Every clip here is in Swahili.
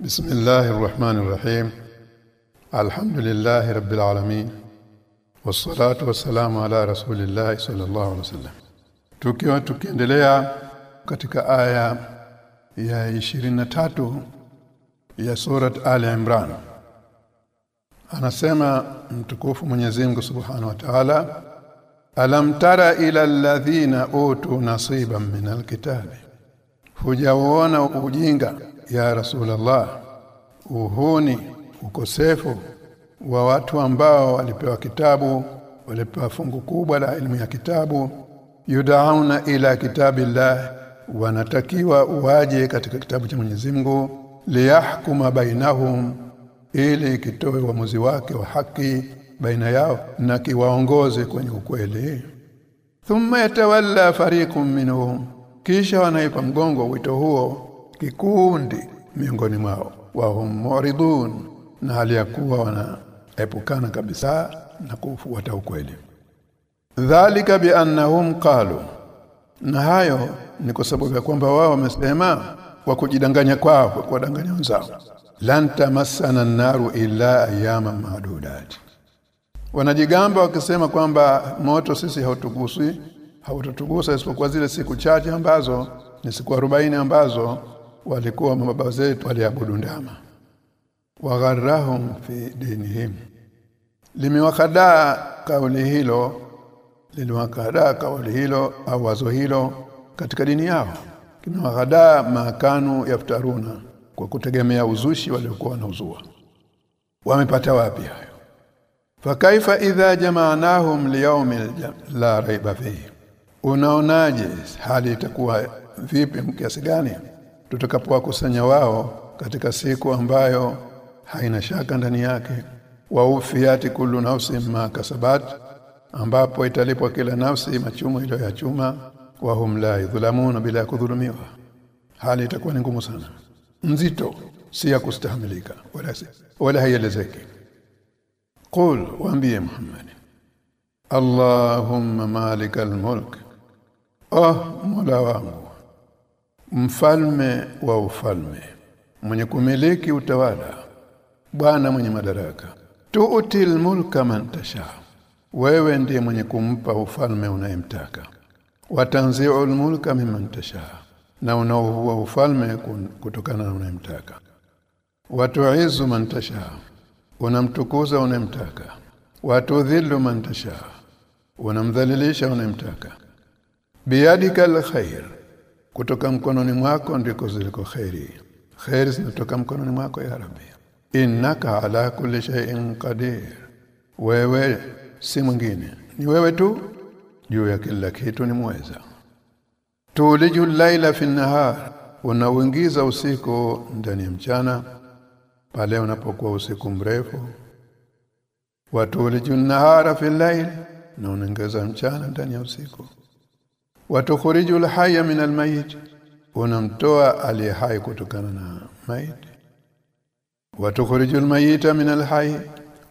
بسم الله الرحمن الرحيم الحمد لله رب العالمين والصلاة والسلام على رسول الله صلى الله عليه وسلم tukiwa tukiendelea katika aya ya 23 ya surat Ali Imran anasema mtukufu Mwenyezi Mungu Subhanahu wa Ta'ala alam tara ila alladhina utu nasiban min alkitabi hujaona ujinga ya rasulullah uhuni ukosefu wa watu ambao walipewa kitabu walipewa fungu kubwa la elimu ya kitabu yudauna ila kitabillah wanatakiwa uwaje katika kitabu cha Mwenyezi Mungu liyahkuma bainahum ili kitoe uamuzi wake wa haki baina yao na kiwaongoze kwenye ukweli. Thumma yatawalla fariqun minhum kisha wanaipa mgongo wito huo kikundi miongoni mwao wa hum muridun na hali ya kuwa wanaepukana kabisa na kufuata ukweli. Dhalika bi annahum qalu na hayo ni kwa sababu ya kwamba wao wamesema kwa kujidanganya kwao kwa kuwadanganya wenzao. Lan tamassana naru illa ayama madudat. Wanajigamba wakisema kwamba moto sisi hautugusi hautatugusa isipokuwa zile siku chache ambazo ni siku 40 ambazo walikuwa mababa zetu waliabudu ndama. Wagharrahum fi dinihim. Limewakadaa kauli hilo liliwakadaa kauli hilo au wazo hilo katika dini yao. Kimewakadaa makanu yaftaruna kwa kutegemea uzushi waliokuwa wanauzua. Wamepata wapi hayo? Fakaifa idha jamaanahum liyawmin la raiba fihi. Unaonaje hali itakuwa vipi kiasi gani tutakapowakusanya wao katika siku ambayo haina shaka ndani yake. Wa ufiyati kullu nafsin ma kasabat ambapo italipwa kila nafsi machumo chuma. Wa hum la yudhlamuna bila kudhulumiwa. Hali itakuwa ni ngumu sana. Nzito si ya kustahamilika wala si wala haielezeki. Qul waambie muhammad. Allahumma malikal mulk. Oh mola wangu mfalme wa ufalme mwenye kumiliki utawala bwana mwenye madaraka. Tuutil mulka man tasha wewe ndiye mwenye kumpa ufalme unayemtaka. Watanzi'ul mulka mimman tasha na unaovua ufalme kutokana na unayemtaka. Watu'izu man tasha unamtukuza unayemtaka. Watudhillu man tasha unamdhalilisha unayemtaka. Biyadika alkhair kutoka mkononi mwako ndiko ziliko khairi khairi zinatoka mkononi mwako ya rabbi. Innaka ala kulli shay'in qadir. Wewe si mwingine. Ni wewe tu? Juu ya kila kitu ni mweza. Tuliju laila fi nahar unauingiza usiku ndani ya mchana pale unapokuwa usiku mrefu. Watuliju nahara fi laili na unaongeza mchana ndani ya usiku watukhriju hayya min almayit. Unamtoa aliye hai kutokana na maiti watukhriju mayita min alhayy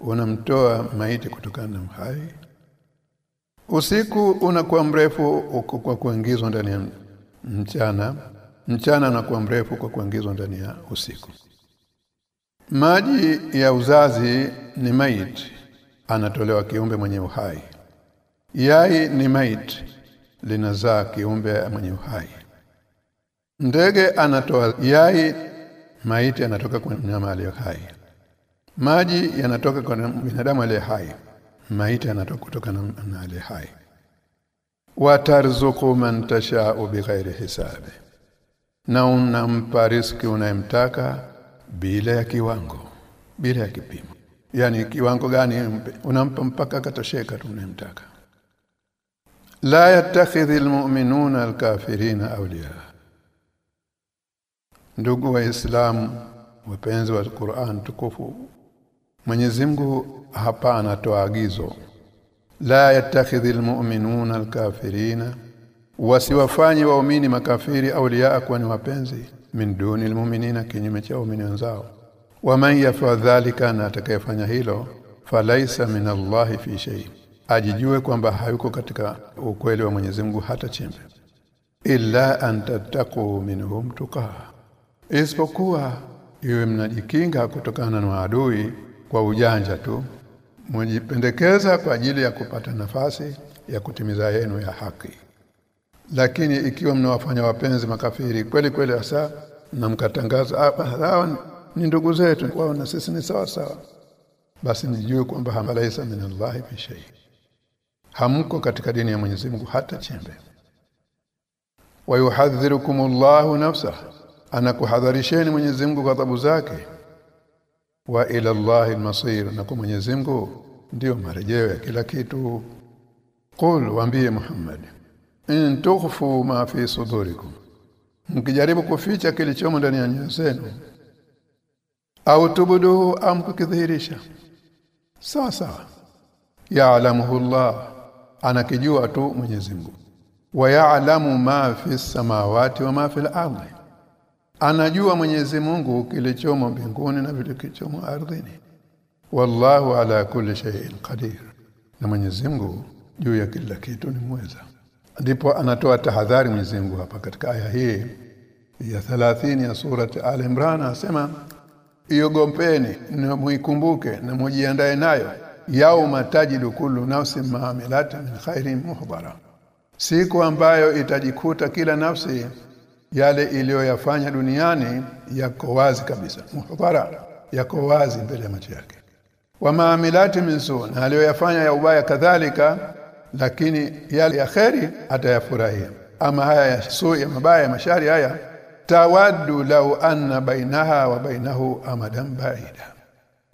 unamtoa maiti kutokana na hai. Usiku unakuwa mrefu kwa kuingizwa ndani ya mchana. Mchana unakuwa mrefu kwa kuingizwa ndani ya usiku. Maji ya uzazi ni maiti anatolewa kiumbe mwenye uhai. Yai ni maiti linazaa kiumbe mwenye uhai. Ndege anatoa yai maiti anatoka kwa mnyama aliye hai. Maji yanatoka kwa binadamu aliye hai. Maiti yanatoka kutoka na aliye hai. Watarzuku man tasha'u bighairi hisabi. Na unampa riski unayemtaka bila ya kiwango bila ya kipimo. Yani kiwango gani unampa mpaka katosheka tu unayemtaka la yattakhidhi almu'minuna alkafirina awliya ndugu waislamu wapenzi wa Qur'an tukufu Mwenyezi Mungu hapa anatoa agizo. La yattakhidhi almu'minuna alkafirina wasiwafanye waumini makafiri awliya kuwa ni wapenzi min duni almu'minina kinyume cha waumini wenzao. Waman yafa dhalika na atakayefanya hilo falaisa min Allahi fi shay ajijue kwamba hayuko katika ukweli wa Mwenyezi Mungu hata chembe. Illa an tattaqu minhum tuqa isipokuwa iwe mnajikinga kutokana na maadui kwa ujanja tu. Mjipendekeza kwa ajili ya kupata nafasi ya kutimiza yenu ya haki. Lakini ikiwa mnawafanya wapenzi makafiri kweli kweli hasa na mkatangaza hawa ni ndugu zetu wao na sisi ni sawa sawa basi nijue kwamba hamalaisa minallahi fi shay hamko katika dini ya Mwenyezi Mungu hata chembe. Wa yuhadhdhirukumullahu nafsa anakuhadharisheni Mwenyezi Mungu ghadhabu zake. Wa ila Allahil al-masir na kwa Mwenyezi Mungu ndio marejeo ya kila kitu. Qul waambie Muhammad in tukhfu ma fi sudurikum mkijaribu kuficha kilichomo ndani ya nyoyo zenu au tubuduhu am kukidhihirisha sawa sawa. Ya'lamuhu Allah anakijua tu Mwenyezi Mungu. Wa ma fi samawati wa ma fi al-ardi anajua Mwenyezi Mungu kilichomo mbinguni na kilichomo ardhini. Wallahu ala kulli shay'in qadir. Na Mwenyezi Mungu juu ya kila kitu ni mweza. Ndipo anatoa tahadhari Mwenyezi Mungu hapa katika aya hii ya 30 ya surati Al-Imran anasema iogompeni na muikumbuke na mujiandae nayo yauma tajidu kullu nafsin ma amilat min khairin muhdara siku ambayo itajikuta kila nafsi yale iliyoyafanya duniani yako wazi kabisa. Muhdara yako wazi mbele ya macho yake. Wa maamilati min su aliyoyafanya ya ubaya kadhalika lakini yale ya kheri atayafurahia. Ama haya ya su ya mabaya ya mashari haya tawaddu lau anna bainaha wa bainahu amadan baida.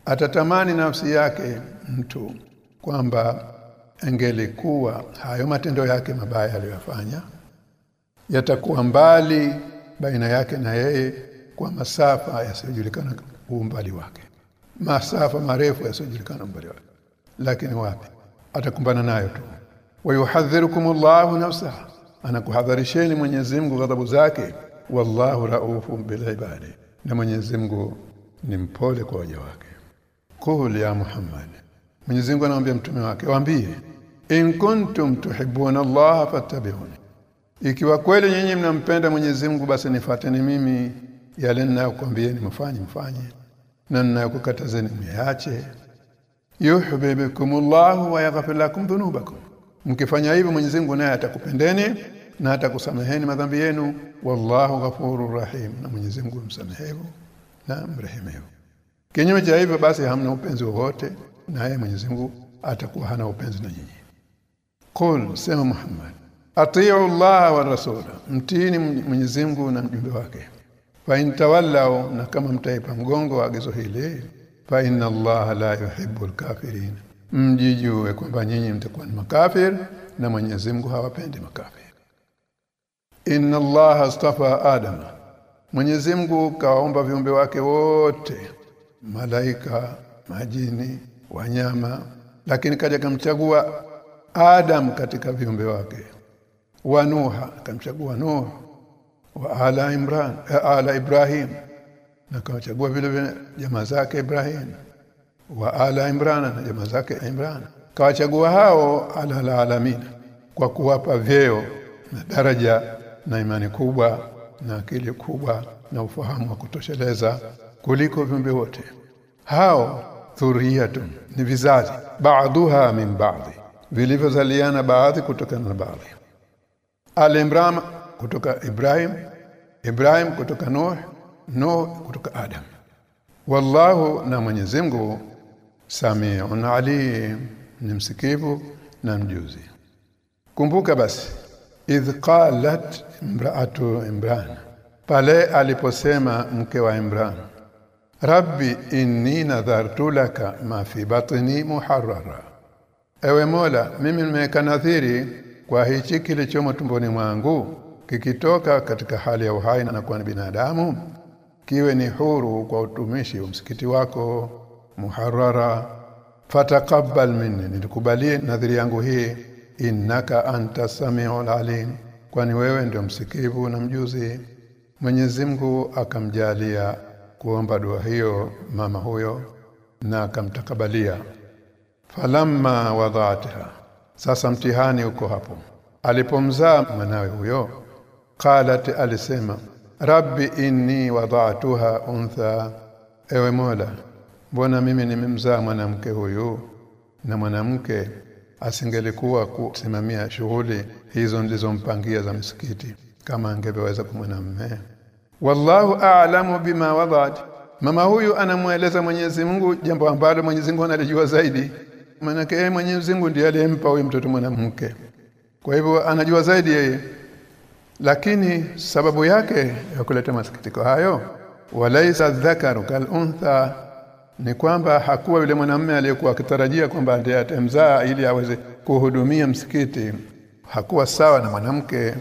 Atatamani nafsi yake mtu kwamba angelikuwa hayo matendo yake mabaya aliyofanya yatakuwa mbali baina yake na yeye kwa masafa yasiyojulikana umbali wake. Masafa marefu yasiyojulikana umbali wake. Lakini wapi? Atakumbana nayo tu. Wayuhadhirukumullahu nafsaha anakuhadharisheni Mwenyezi Mungu ghadhabu zake. Wallahu raufu bilibadi na Mwenyezi Mungu ni mpole kwa waja wake. Kul ya Muhammad Mwenyezi Mungu anamwambia mtume wake waambie in kuntum tuhibbuna Allah fattabi'uni. Ikiwa kweli nyinyi mnampenda Mwenyezi Mungu basi nifuateni mimi yale ninayokuambieni mfanye mfanye na ninayokukatazeni mwiache. yuhibbukumullahu wa yaghfir lakum dhunubakum. Mkifanya hivyo Mwenyezi Mungu naye atakupendeni na atakusameheni madhambi yenu. Wallahu ghafurur rahim. Na Mwenyezi Mungu msamehevu na mrehemevu. Kinyume cha hivyo basi hamna upenzi wowote naye Mwenyezi Mungu atakuwa hana upenzi na nyinyi. Qul sema Muhammad atiu Allah wa rasula mtini Mwenyezi Mungu na mjumbe wake. Fa intawallau na kama mtaipa mgongo wa agizo hili fa inna Allah la yuhibbul kafirin mjijue kwamba nyinyi mtakuwa ni makafir na Mwenyezi Mungu hawapendi makafir inna Allah astafa Adam. Mwenyezi Mungu kaomba viumbe wake wote malaika majini wanyama lakini kaja kamchagua Adam katika viumbe wake wa Nuha kamchagua Nuh wa ala Imran ala Ibrahim na kawachagua vile vile jamaa zake Ibrahim wa ala Imran na jamaa zake Imran. Kawachagua hao ala alamin kwa kuwapa vyeo na daraja na imani kubwa na akili kubwa na ufahamu wa kutosheleza kuliko viumbe wote. Hao dhuriyatun ni vizazi. Ba'dhuha min ba'dhi vilivyozaliana baadhi kutokana na baadhi. Al-Imran kutoka Ibrahim Ibrahim kutoka Nuh Nuh kutoka Adam. Wallahu na Mwenyezi Mungu Samiun alim ni msikivu na mjuzi. Kumbuka basi idh qalat imra'atu Imran. Pale aliposema mke wa Imran Rabbi inni nadhartu laka ma fi batni muharrara. Ewe Mola mimi nimeweka nadhiri kwa hichi kilichomo tumboni mwangu kikitoka katika hali ya uhai na kuwa binadamu kiwe ni huru kwa utumishi wa msikiti wako muharrara. Fataqabbal minni nikubalie nadhiri yangu hii innaka anta samiul alim kwani wewe ndio msikivu na mjuzi. Mwenyezi Mungu akamjalia kuomba dua hiyo mama huyo na akamtakabalia. Falamma wadhaatha sasa mtihani uko hapo. Alipomzaa mwanawe huyo qalat alisema rabbi inni wada'tuha untha. Ewe Mola mbona mimi nimemzaa mwanamke huyu na mwanamke asingelikuwa kusimamia shughuli hizo nilizompangia za msikiti kama angeweza kwa mwanamume wallahu a'lamu bima wadat. Mama huyu anamweleza Mwenyezi Mungu jambo ambalo Mwenyezi Mungu analijua zaidi. Maana yeye Mwenyezi Mungu ndiye aliyempa huyu mtoto mwanamke. Kwa hivyo anajua zaidi yeye. Lakini sababu yake ya kuleta masikitiko hayo walaisa dhakaru kal untha ni kwamba hakuwa yule mwanamume aliyekuwa akitarajia kwamba ndiye atamzaa ili aweze kuhudumia msikiti. Hakuwa sawa na mwanamke.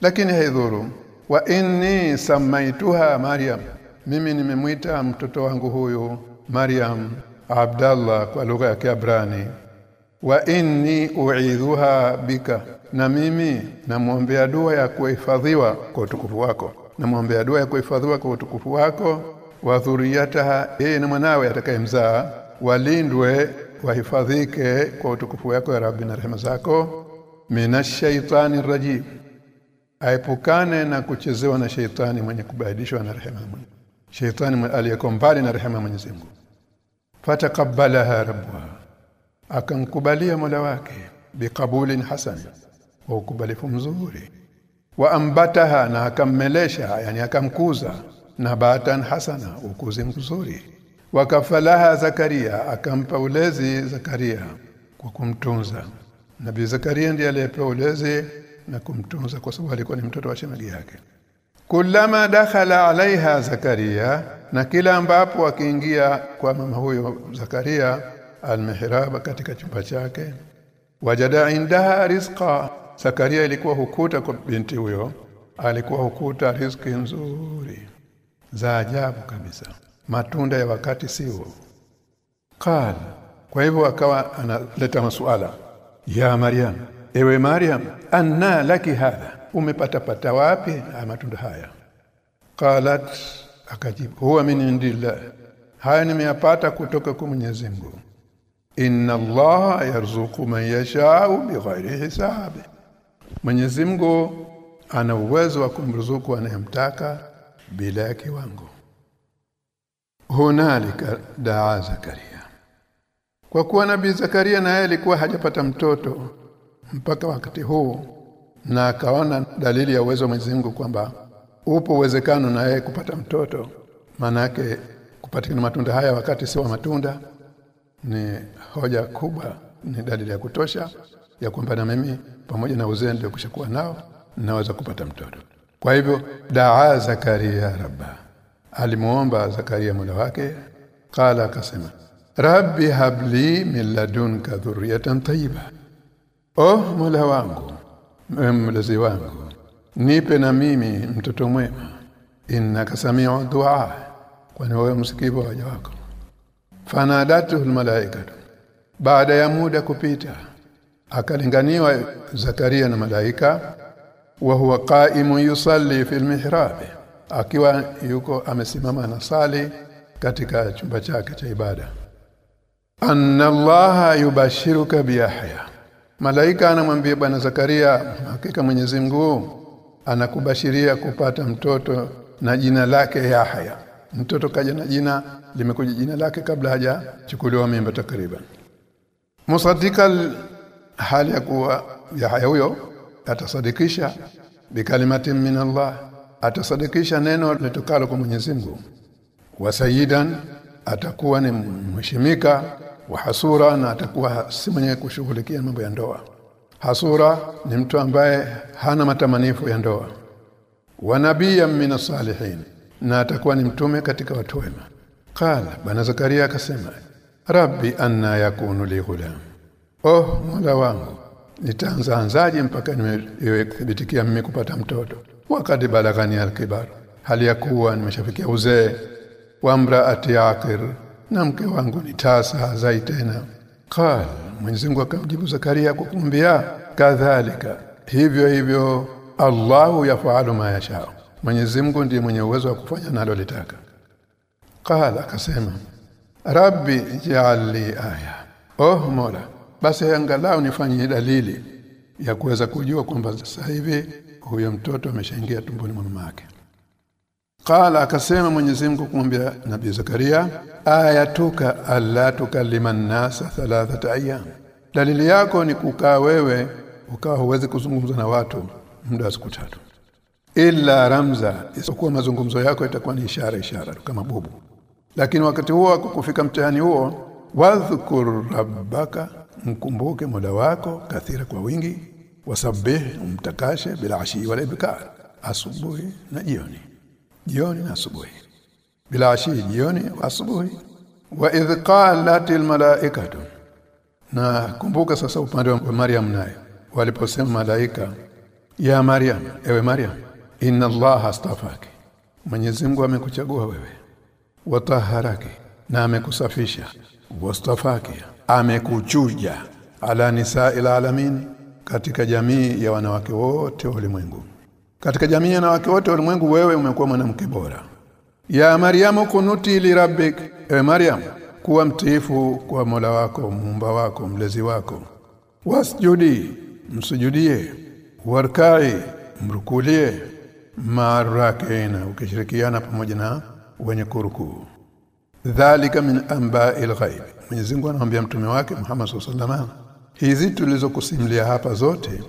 Lakini haidhuru wa inni samaituha maryam. Mimi nimemwita mtoto wangu huyu maryam abdallah kwa lugha ya kiabrani wa inni uidhuha bika. Na mimi namwombea dua ya kuhifadhiwa kwa utukufu wako. Namwombea dua ya kuhifadhiwa kwa utukufu wako wa dhuriyataha. Yeye na mwanawe atakayemzaa. Walindwe wahifadhike kwa utukufu wako ya rabbi na rehema zako. Minashaitani rajim aepukane na kuchezewa na sheitani mwenye kubadilishwa na rehema Mungu. Sheitani aliyeko mbali na rehema Mwenyezi Mungu. Fatakabbalaha rabbuha. Akamkubalia Mola wake biqabulin hasan wa ukubalifu mzuri. Wa ambataha na akammelesha yani akamkuza nabatan hasana ukuzi mzuri. Wakafalaha zakaria akampa ulezi zakaria kwa kumtunza. Nabii zakaria ndiye aliyepewa ulezi na kumtunza kwa sababu alikuwa ni mtoto wa shemeji yake. Kulama dakhala alaiha zakaria na kila ambapo akiingia kwa mama huyo zakaria almihraba katika chumba chake wajada indaha rizqa. Zakaria ilikuwa hukuta kwa binti huyo alikuwa hukuta riziki nzuri za ajabu kabisa. Matunda ya wakati sio qala kwa hivyo akawa analeta masuala ya maryam ewe maryam anna laki hadha? Umepata pata wapi? Matunda haya. Qalat akajibu huwa min indillah. Haya nimeyapata kutoka kwa Mwenyezi Mungu. Inna Allah yarzuqu man yasha'u bighairi hisab. Mwenyezi Mungu ana uwezo wa kumruzuku anayemtaka bila ya kiwango. Hunalika daa zakaria. Kwa kuwa nabii zakaria naye alikuwa hajapata mtoto mpaka wakati huu na akaona dalili ya uwezo wa Mwenyezi Mungu kwamba upo uwezekano na yeye kupata mtoto. Maana yake kupatikana matunda haya wakati si wa matunda ni hoja kubwa ni dalili ya kutosha ya kwamba na mimi pamoja na uzee ndio kushakuwa nao naweza kupata mtoto. Kwa hivyo daa zakaria rabba. Alimuomba zakaria mola wake kala akasema rabbi habli min ladunka dhurriyatan tayyiba oh mola wangu mlezi wangu nipe na mimi mtoto mwema. Innaka samiu dua kwani wewe msikivu waja wako. Fanadatu almalaika baada ya muda kupita akalinganiwa Zakaria na malaika wa huwa qaimu yusalli fil mihrab akiwa yuko amesimama na sali katika chumba chake cha ibada. Anna allaha yubashiruka biyahya malaika anamwambia bwana Zakaria hakika Mwenyezi Mungu anakubashiria kupata mtoto na jina lake Yahya. Mtoto kaja na jina limekuja jina lake kabla hajachukuliwa mimba takriban. Musaddikal hali ya kuwa Yahya huyo atasadikisha bikalimatin min Allah atasadikisha neno litokalo kwa Mwenyezi Mungu. Wa sayidan atakuwa ni mheshimika wa hasura na atakuwa si mwenye kushughulikia mambo ya ndoa. Hasura ni mtu ambaye hana matamanifu ya ndoa. Wa nabiyyan min salihin na atakuwa ni mtume katika watu wema. Qala bana zakaria akasema rabbi anna yakunu li ghulam. Oh mola wangu nitaanza anzaje mpaka niwe kuthibitikia mimi kupata mtoto? Wakati balagani alkibar hali ya kuwa nimeshafikia uzee. Wa mraati aqir na mke wangu ni tasa zai tena. Qal Mwenyezi Mungu akamjibu Zakaria kwa kumwambia kadhalika hivyo hivyo Allahu yafaalu ma yasha Mwenyezi Mungu ndiye mwenye uwezo wa kufanya nalo litaka qala akasema rabbi ja'alli aya. Oh mola basi angalau nifanye dalili ya kuweza kujua kwamba sasa hivi huyo mtoto ameshaingia tumboni mwa mama yake qala akasema Mwenyezi Mungu kumwambia Nabii Zakaria ayatuka alla tukallima nasa thalathata ayyam. Dalili yako ni kukaa wewe ukawa huwezi kuzungumza na watu muda wa siku tatu. Illa ramza isipokuwa mazungumzo yako itakuwa ni ishara ishara kama bubu. Lakini wakati huo kufika mtihani huo wadhkur rabbaka mkumbuke mola wako kathira kwa wingi wasabbih umtakashe bila ashi wala asubuhi na jioni jioni na asubuhi. Bila ashi jioni asubuhi. Wa idh qalatil malaikatu na kumbuka sasa upande wa Maryam naye. Waliposema malaika ya Maryam ewe Maryam inna Allah astafaki. Mwenyezi Mungu amekuchagua wewe. Wataharaki na amekusafisha. Wastafaki amekuchuja. Ala nisa'il alamin katika jamii ya wanawake wote wa ulimwengu katika jamii na wake wote walimwengu wewe umekuwa mwanamke bora. Ya Maryamu kunuti li rabbik. E Maryam kuwa mtiifu kwa Mola wako muumba wako mlezi wako. Wasjudi msujudie. Warkai mrukulie. Marakina ukishirikiana pamoja na wenye kurukuu dhalika min amba'il ghaib. Mwenyezi Mungu anamwambia mtume wake Muhammad sallallahu hizi tulizokusimulia hapa zote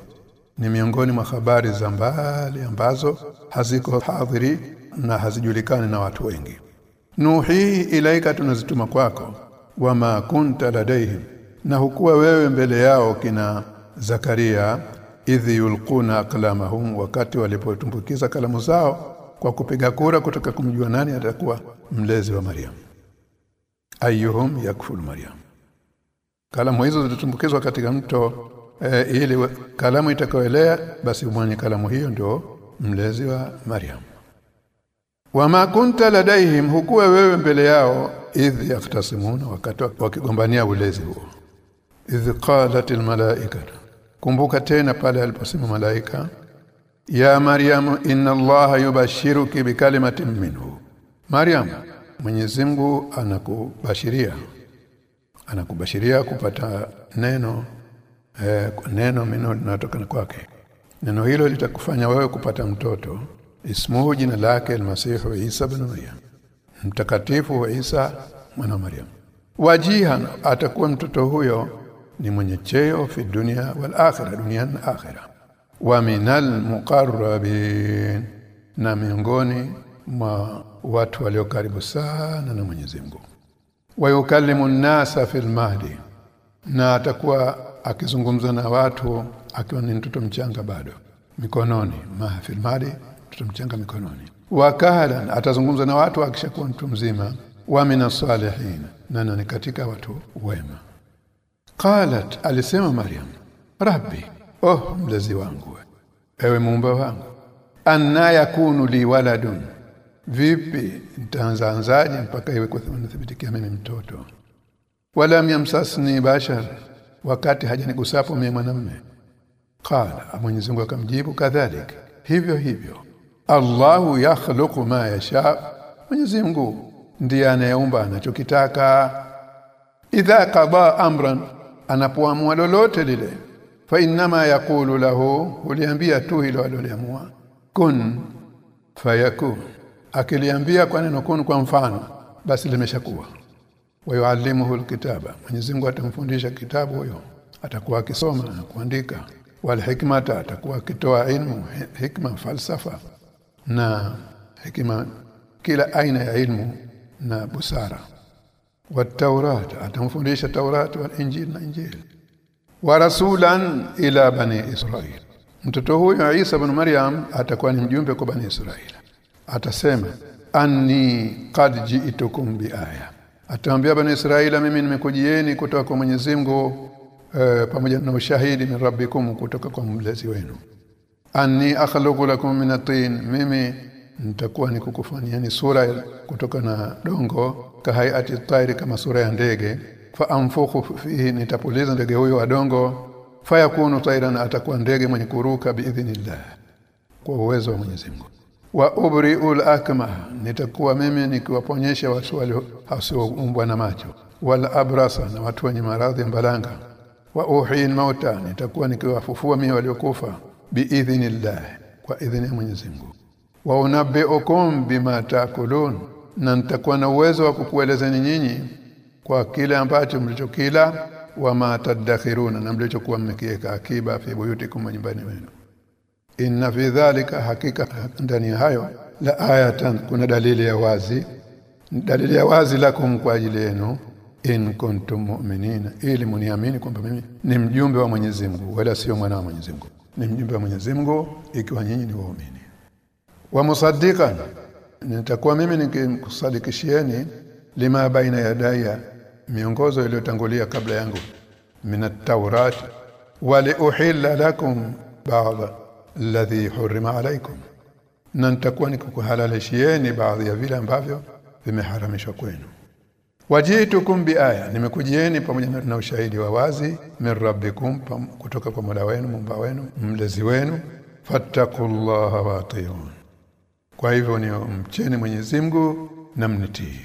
ni miongoni mwa habari za mbali ambazo haziko hadhiri na hazijulikani na watu wengi. Nuhi ilaika tunazituma kwako. Wama kunta ladaihim na hukuwa wewe mbele yao kina Zakaria idhi yulquna aqlamahum wakati walipotumbukiza kalamu zao kwa kupiga kura kutoka kumjua nani atakuwa mlezi wa Maryam. Ayuhum yakful Maryam. Kalamu hizo zilitumbukizwa katika mto e, ili kalamu itakayoelea basi mwenye kalamu hiyo ndio mlezi wa Maryam wama kunta ladaihim hukuwa wewe mbele yao idh yaktasimuna wakati wakigombania ulezi huo. Idh qalat almalaikatu kumbuka tena pale aliposema malaika ya maryam inna allaha yubashiruki bikalimatin minhu. Maryam Mwenyezi Mungu anakubashiria. Anakubashiria kupata neno eh, neno mino linatoka kwake. Neno hilo litakufanya wewe kupata mtoto. Ismuhu jina lake almasihu Isa ibn Maryam. Mtakatifu wa Isa mwana wa Maryam. Wajihan atakuwa mtoto huyo ni mwenye cheo fi dunia wal akhirah dunia na akhirah. Wa minal muqarrabin na miongoni mwa watu walio karibu sana na Mwenyezi Mungu. Wayukallimu nasa fil mahdi na atakuwa akizungumza na watu akiwa ni mtoto mchanga bado. Mikononi mahfil mahdi mtoto mchanga mikononi. Wakala atazungumza na watu akishakuwa mtu mzima. Wa minas salihin na ni katika watu wema. Qalat alisema maryam rabbi oh mlezi wangu ewe muumba wangu anna yakunu li waladun vipi nitaanzaanzaje mpaka iwe kuthibitikia mimi mtoto? Wala yamsasni bashar wakati hajanigusapo mimi mwanamume. Qala Mwenyezi Mungu akamjibu kadhalik hivyo hivyo. Allahu yakhluqu ma yasha. Mwenyezi Mungu ndiye anayeumba anachokitaka. Idha qada amran anapoamua lolote lile fa inma yaqulu lahu uliambia tu hilo aloliamua kun fayakun. Akiliambia kwa neno kun kwa mfano basi limeshakuwa wa yuallimuhu alkitaba. Mwenyezi Mungu atamfundisha kitabu huyo. Atakuwa akisoma na kuandika. Wal hikmata atakuwa akitoa ilmu hikma falsafa na hikma kila aina ya ilmu na busara. Wa Taurat atamfundisha Taurat wal Injil na Injili. Wa rasulan ila bani Israil. Mtoto huyo Isa ibn Maryam atakuwa ni mjumbe kwa bani Israil. Atasema anni qad ji'tukum bi aya ataambia bani Israila mimi nimekujieni kutoka kwa Mwenyezi Mungu e, pamoja na ushahidi min rabbikum kutoka kwa mlezi wenu. Anni akhluqu lakum min at-tin mimi nitakuwa nikukufanyeni sura kutoka na dongo kahayati tairi kama sura ya ndege. Fa anfukhu fihi nitapuliza ndege huyo wa dongo. Fayakunu tairan atakuwa ndege mwenye kuruka biidhnillah kwa uwezo wa Mwenyezi Mungu wa ubri'ul akma nitakuwa mimi nikiwaponyesha watu walio hasioumbwa na macho. Wal abrasa na watu wenye maradhi mbalanga. Wa uhiin mauta nitakuwa nikiwafufua mimi waliokufa. Biidhnillah kwa idhini ya Mwenyezi Mungu. Wa unabbiukum bima taakulun na nitakuwa na uwezo wa kukuelezeni nyinyi kwa kile ambacho mlichokila. Wa ma tadakhiruna na mlichokuwa mmekiweka akiba fi buyutikum nyumbani wenu inna fi dhalika hakika ndani hayo la ayatan kuna dalili ya wazi. Dalili ya wazi lakum kwa ajili yenu in kuntum mu'minina ili muniamini kwamba mimi ni mjumbe wa Mwenyezi Mungu wala sio mwana wa Mwenyezi Mungu. Ni mjumbe wa Mwenyezi Mungu ikiwa nyinyi ni waumini. Wa musaddiqan nitakuwa mimi nikikusadikishieni lima baina yadaya miongozo iliyotangulia kabla yangu min at-taurat wa li uhilla lakum ba'd alladhi hurima alaikum na nitakuwa nikukuhalalishieni baadhi ya vile ambavyo vimeharamishwa kwenu wajitukum biaya nimekujieni pamoja na ushahidi wa wazi min rabbikum kutoka kwa Mola wenu mumba wenu mlezi wenu fattaqullaha wa atiyun kwa hivyo ni mcheni Mwenyezi Mungu na mnitii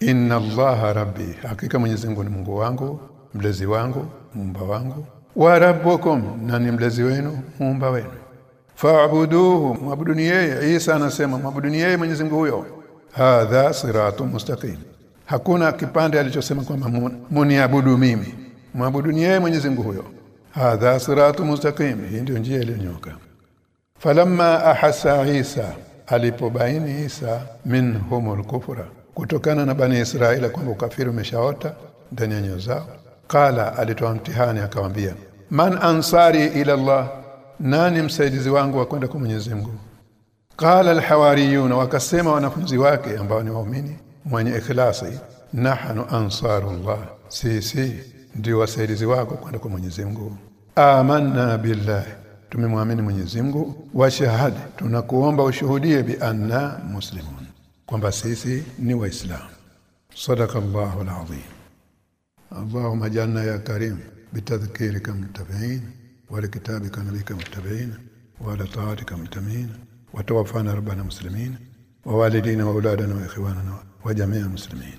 inna allaha rabbi hakika Mwenyezi Mungu ni Mungu wangu mlezi wangu mumba wangu wa rabbukum na ni mlezi wenu? Muumba wenu. Fa'buduhu mwabuduni yeye. Isa anasema mwabuduni yeye Mwenyezi Mungu huyo. Hadha siratun mustaqim. Hakuna kipande alichosema kwamba muniabudu mimi. Mwabuduni yeye Mwenyezi Mungu huyo. Hadha siratun mustaqim. Hii ndio njia iliyonyoka. Falamma ahasa Isa alipobaini Isa minhumul kufra kutokana na bani Israila kwamba ukafiri umeshaota ndani ya nyoyo zao Kala alitoa mtihani akamwambia Man ansari ila Allah nani msaidizi wangu wa kwenda kwa Mwenyezi Mungu? Kala alhawariyuna wakasema wanafunzi wake ambao ni waumini mwenye ikhlasi nahnu ansarullah sisi ndio wasaidizi wako kwenda kwa Mwenyezi Mungu. Amanna billahi tumemwamini Mwenyezi Mungu wa shahada tunakuomba ushuhudie bi anna muslimun kwamba sisi ni waislamu. Sadaqallahu alazim اللهم اجعلنا يا كريم بتذكيرك متبعين ولكتابك نبيك متبعين وعلى طاعتك متمين وتوفانا ربنا مسلمين ووالدينا واولادنا واخواننا وجميع المسلمين